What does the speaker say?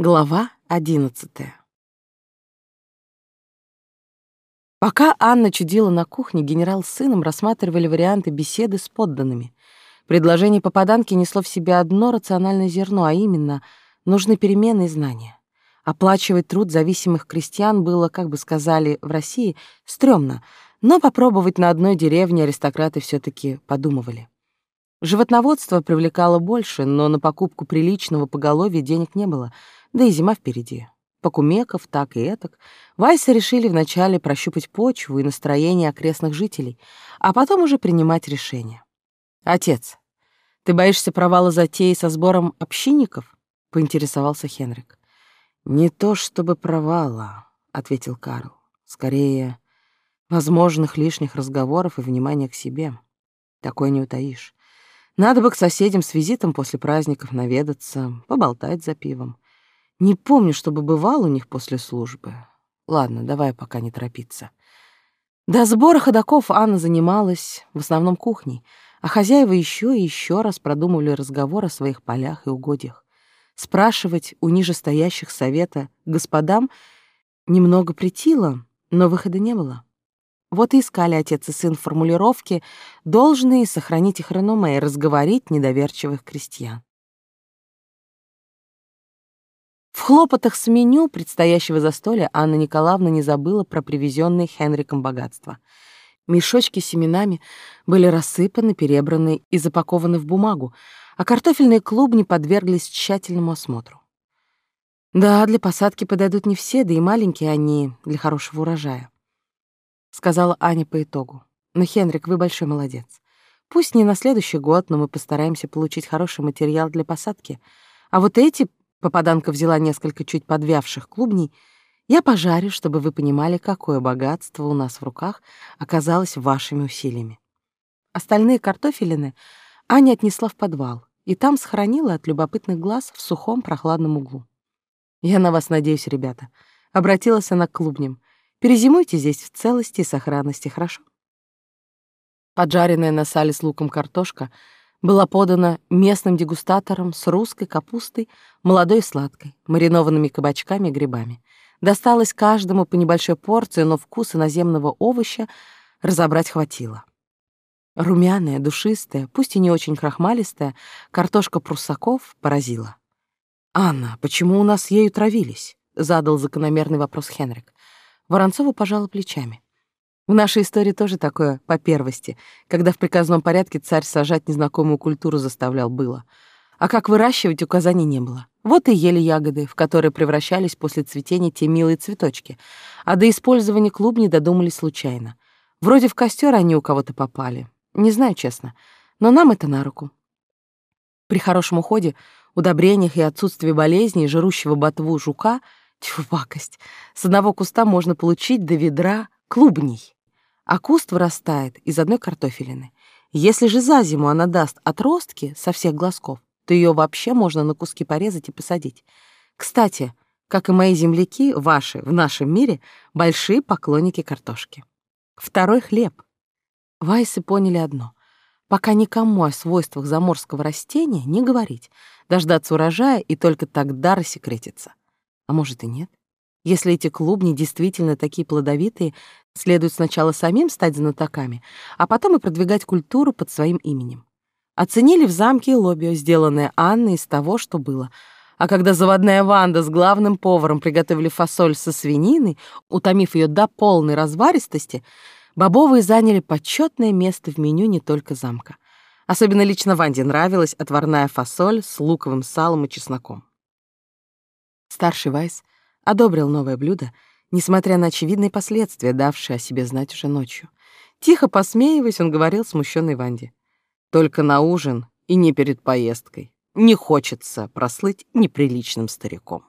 Глава одиннадцатая. Пока Анна чудила на кухне, генерал с сыном рассматривали варианты беседы с подданными. Предложение попаданки несло в себе одно рациональное зерно, а именно нужны перемены и знания. Оплачивать труд зависимых крестьян было, как бы сказали в России, стрёмно, но попробовать на одной деревне аристократы все таки подумывали. Животноводство привлекало больше, но на покупку приличного поголовья денег не было — да и зима впереди. Покумеков, так и этак, Вайсы решили вначале прощупать почву и настроение окрестных жителей, а потом уже принимать решение. «Отец, ты боишься провала затеи со сбором общинников?» — поинтересовался Хенрик. «Не то чтобы провала», — ответил Карл. «Скорее, возможных лишних разговоров и внимания к себе. Такое не утаишь. Надо бы к соседям с визитом после праздников наведаться, поболтать за пивом. Не помню, чтобы бывал у них после службы. Ладно, давай пока не торопиться. До сбора ходоков Анна занималась в основном кухней, а хозяева еще и еще раз продумывали разговор о своих полях и угодьях. Спрашивать у нижестоящих совета господам немного притило, но выхода не было. Вот и искали отец и сын формулировки, должные сохранить их реноме и разговорить недоверчивых крестьян. В хлопотах с меню предстоящего застолья Анна Николаевна не забыла про привезенные Хенриком богатства. Мешочки с семенами были рассыпаны, перебраны и запакованы в бумагу, а картофельные клубни подверглись тщательному осмотру. Да, для посадки подойдут не все, да и маленькие они для хорошего урожая, сказала Аня по итогу. Но Хенрик, вы большой молодец. Пусть не на следующий год, но мы постараемся получить хороший материал для посадки. А вот эти Попаданка взяла несколько чуть подвявших клубней. Я пожарю, чтобы вы понимали, какое богатство у нас в руках оказалось вашими усилиями. Остальные картофелины Аня отнесла в подвал и там сохранила от любопытных глаз в сухом прохладном углу. «Я на вас надеюсь, ребята», — обратилась она к клубням. «Перезимуйте здесь в целости и сохранности, хорошо?» Поджаренная на сале с луком картошка — была подана местным дегустатором с русской капустой, молодой и сладкой, маринованными кабачками и грибами. Досталось каждому по небольшой порции, но вкус иноземного овоща разобрать хватило. Румяная, душистая, пусть и не очень крахмалистая, картошка пруссаков поразила. «Анна, почему у нас ею травились?» — задал закономерный вопрос Хенрик. Воронцова пожала плечами. В нашей истории тоже такое по первости, когда в приказном порядке царь сажать незнакомую культуру заставлял было. А как выращивать указаний не было. Вот и ели ягоды, в которые превращались после цветения те милые цветочки, а до использования клубней додумались случайно. Вроде в костер они у кого-то попали. Не знаю, честно, но нам это на руку. При хорошем уходе, удобрениях и отсутствии болезней жирущего ботву жука, тьфу, пакость, с одного куста можно получить до ведра клубней а куст вырастает из одной картофелины. Если же за зиму она даст отростки со всех глазков, то ее вообще можно на куски порезать и посадить. Кстати, как и мои земляки, ваши в нашем мире большие поклонники картошки. Второй хлеб. Вайсы поняли одно. Пока никому о свойствах заморского растения не говорить, дождаться урожая и только тогда рассекретиться. А может и нет? Если эти клубни действительно такие плодовитые, следует сначала самим стать знатоками, а потом и продвигать культуру под своим именем. Оценили в замке лобио, сделанное Анной из того, что было. А когда заводная Ванда с главным поваром приготовили фасоль со свининой, утомив ее до полной разваристости, бобовые заняли почетное место в меню не только замка. Особенно лично Ванде нравилась отварная фасоль с луковым салом и чесноком. Старший Вайс одобрил новое блюдо, несмотря на очевидные последствия, давшие о себе знать уже ночью. Тихо посмеиваясь, он говорил смущенной Ванде. «Только на ужин и не перед поездкой. Не хочется прослыть неприличным стариком».